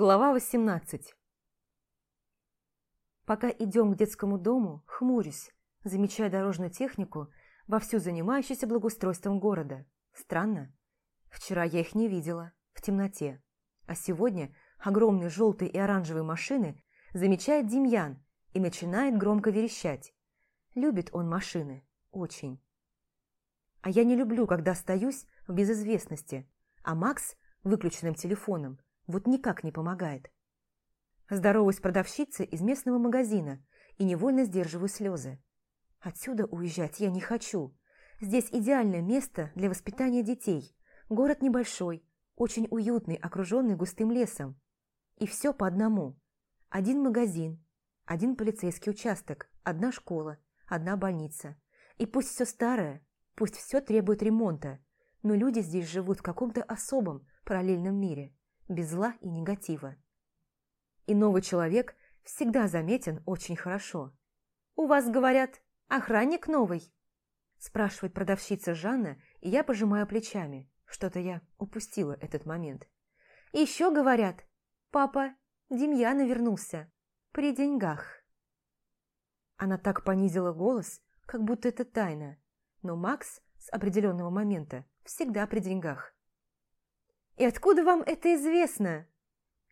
Глава 18 Пока идем к детскому дому, хмурюсь, замечая дорожную технику, вовсю занимающуюся благоустройством города. Странно. Вчера я их не видела, в темноте. А сегодня огромные желтые и оранжевые машины замечает Демьян и начинает громко верещать. Любит он машины. Очень. А я не люблю, когда остаюсь в безызвестности, а Макс выключенным телефоном вот никак не помогает. Здороваюсь продавщице из местного магазина и невольно сдерживаю слезы. Отсюда уезжать я не хочу. Здесь идеальное место для воспитания детей. Город небольшой, очень уютный, окруженный густым лесом. И все по одному. Один магазин, один полицейский участок, одна школа, одна больница. И пусть все старое, пусть все требует ремонта, но люди здесь живут в каком-то особом, параллельном мире, без зла и негатива. И новый человек всегда заметен очень хорошо. «У вас, говорят, охранник новый?» Спрашивает продавщица Жанна, и я пожимаю плечами. Что-то я упустила этот момент. «Еще говорят, папа Демьяна вернулся. При деньгах». Она так понизила голос, как будто это тайна. Но Макс с определенного момента всегда при деньгах. «И откуда вам это известно?»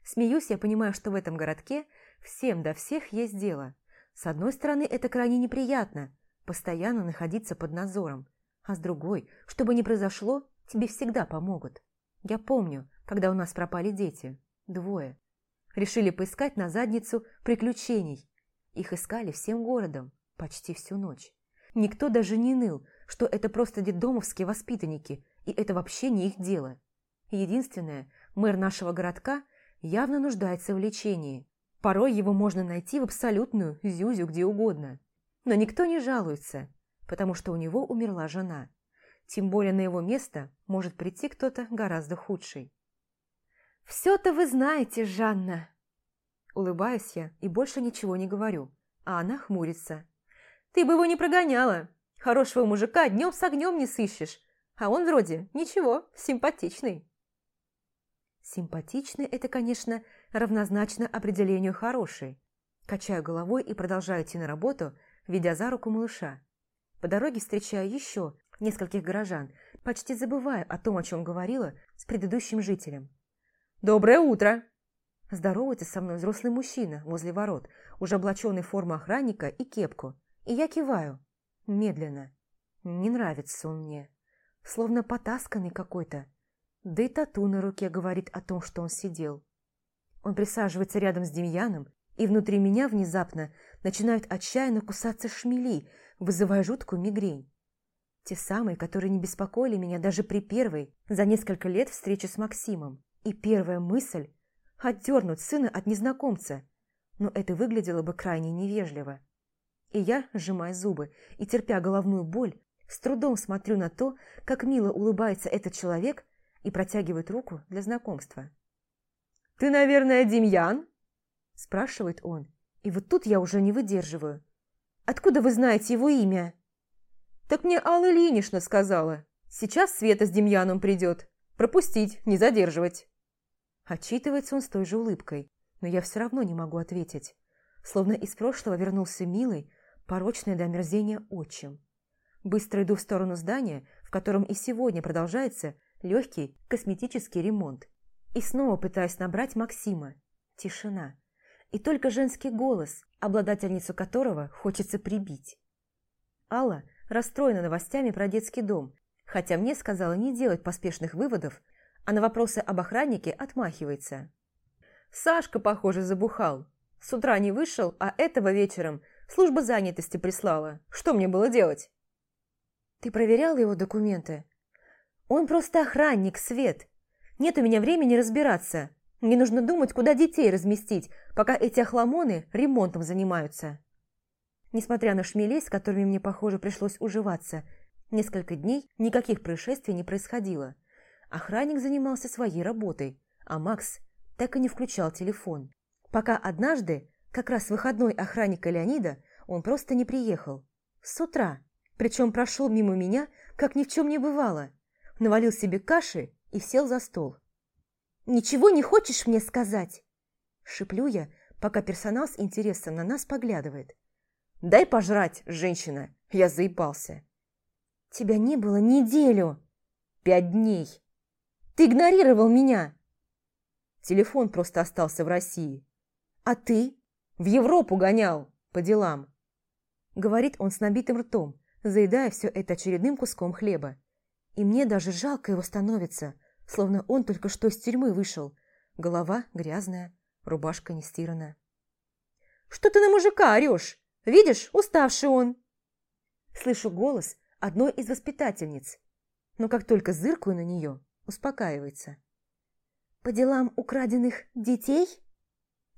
Смеюсь, я понимаю, что в этом городке всем до всех есть дело. С одной стороны, это крайне неприятно, постоянно находиться под надзором. А с другой, чтобы не произошло, тебе всегда помогут. Я помню, когда у нас пропали дети. Двое. Решили поискать на задницу приключений. Их искали всем городом, почти всю ночь. Никто даже не ныл, что это просто детдомовские воспитанники, и это вообще не их дело. Единственное, мэр нашего городка явно нуждается в лечении. Порой его можно найти в абсолютную зюзю где угодно. Но никто не жалуется, потому что у него умерла жена. Тем более на его место может прийти кто-то гораздо худший. «Все-то вы знаете, Жанна!» Улыбаюсь я и больше ничего не говорю, а она хмурится. «Ты бы его не прогоняла! Хорошего мужика днем с огнем не сыщешь, а он вроде ничего, симпатичный». Симпатичный – это, конечно, равнозначно определению хороший. Качаю головой и продолжаю идти на работу, ведя за руку малыша. По дороге встречаю еще нескольких горожан, почти забывая о том, о чем говорила с предыдущим жителем. «Доброе утро!» Здоровается со мной взрослый мужчина возле ворот, уже облаченный в форму охранника и кепку. И я киваю. Медленно. Не нравится он мне. Словно потасканный какой-то. Да и тату на руке говорит о том, что он сидел. Он присаживается рядом с Демьяном, и внутри меня внезапно начинают отчаянно кусаться шмели, вызывая жуткую мигрень. Те самые, которые не беспокоили меня даже при первой, за несколько лет встрече с Максимом. И первая мысль – отдернуть сына от незнакомца. Но это выглядело бы крайне невежливо. И я, сжимая зубы и терпя головную боль, с трудом смотрю на то, как мило улыбается этот человек – и протягивает руку для знакомства. «Ты, наверное, Демьян?» – спрашивает он. И вот тут я уже не выдерживаю. «Откуда вы знаете его имя?» «Так мне Алла Ильинична сказала. Сейчас Света с Демьяном придет. Пропустить, не задерживать». Отчитывается он с той же улыбкой, но я все равно не могу ответить. Словно из прошлого вернулся милый, порочный до омерзения отчим. Быстро иду в сторону здания, в котором и сегодня продолжается легкий косметический ремонт. И снова пытаюсь набрать Максима. Тишина. И только женский голос, обладательницу которого хочется прибить. Алла расстроена новостями про детский дом, хотя мне сказала не делать поспешных выводов, а на вопросы об охраннике отмахивается. Сашка, похоже, забухал. С утра не вышел, а этого вечером служба занятости прислала. Что мне было делать? Ты проверял его документы? Он просто охранник, Свет. Нет у меня времени разбираться. Мне нужно думать, куда детей разместить, пока эти охламоны ремонтом занимаются. Несмотря на шмелей, с которыми мне, похоже, пришлось уживаться, несколько дней никаких происшествий не происходило. Охранник занимался своей работой, а Макс так и не включал телефон. Пока однажды, как раз выходной охранника Леонида, он просто не приехал. С утра. Причем прошел мимо меня, как ни в чем не бывало навалил себе каши и сел за стол. «Ничего не хочешь мне сказать? Шиплю я, пока персонал с интересом на нас поглядывает. «Дай пожрать, женщина, я заебался». «Тебя не было неделю». «Пять дней». «Ты игнорировал меня». Телефон просто остался в России. «А ты?» «В Европу гонял, по делам». Говорит он с набитым ртом, заедая все это очередным куском хлеба. И мне даже жалко его становится, словно он только что из тюрьмы вышел. Голова грязная, рубашка не стирана. «Что ты на мужика орешь? Видишь, уставший он!» Слышу голос одной из воспитательниц, но как только зыркаю на нее, успокаивается. «По делам украденных детей?»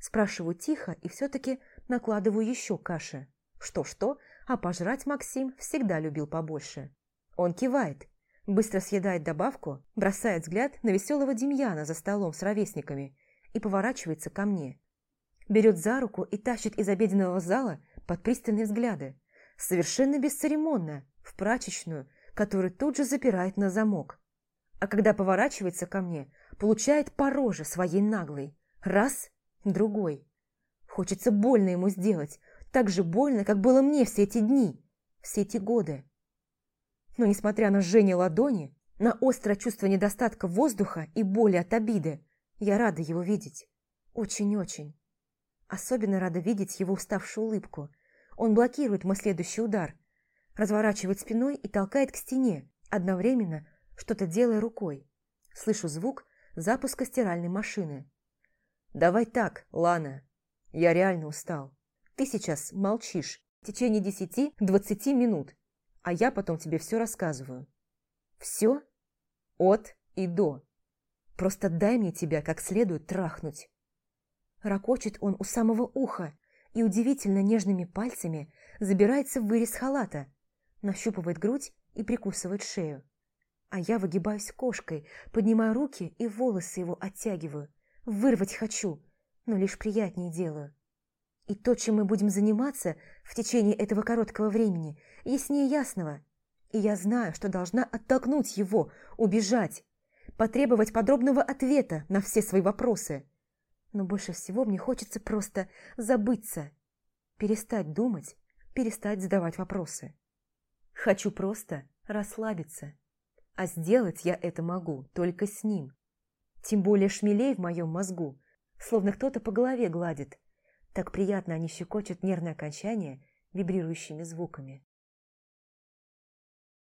Спрашиваю тихо и все-таки накладываю еще каши. Что-что, а пожрать Максим всегда любил побольше. Он кивает, быстро съедает добавку, бросает взгляд на веселого Демьяна за столом с ровесниками и поворачивается ко мне. Берет за руку и тащит из обеденного зала под пристальные взгляды, совершенно бесцеремонно, в прачечную, которую тут же запирает на замок. А когда поворачивается ко мне, получает по роже своей наглой. Раз, другой. Хочется больно ему сделать, так же больно, как было мне все эти дни, все эти годы. Но несмотря на жжение ладони, на острое чувство недостатка воздуха и боли от обиды, я рада его видеть. Очень-очень. Особенно рада видеть его уставшую улыбку. Он блокирует мой следующий удар, разворачивает спиной и толкает к стене, одновременно что-то делая рукой. Слышу звук запуска стиральной машины. «Давай так, Лана. Я реально устал. Ты сейчас молчишь в течение десяти-двадцати минут, а я потом тебе все рассказываю. Все? От и до. Просто дай мне тебя как следует трахнуть. Ракочет он у самого уха и удивительно нежными пальцами забирается в вырез халата, нащупывает грудь и прикусывает шею. А я выгибаюсь кошкой, поднимаю руки и волосы его оттягиваю. Вырвать хочу, но лишь приятнее делаю. И то, чем мы будем заниматься в течение этого короткого времени, яснее ясного. И я знаю, что должна оттолкнуть его, убежать, потребовать подробного ответа на все свои вопросы. Но больше всего мне хочется просто забыться, перестать думать, перестать задавать вопросы. Хочу просто расслабиться. А сделать я это могу только с ним. Тем более шмелей в моем мозгу, словно кто-то по голове гладит, так приятно они щекочут нервное окончание вибрирующими звуками.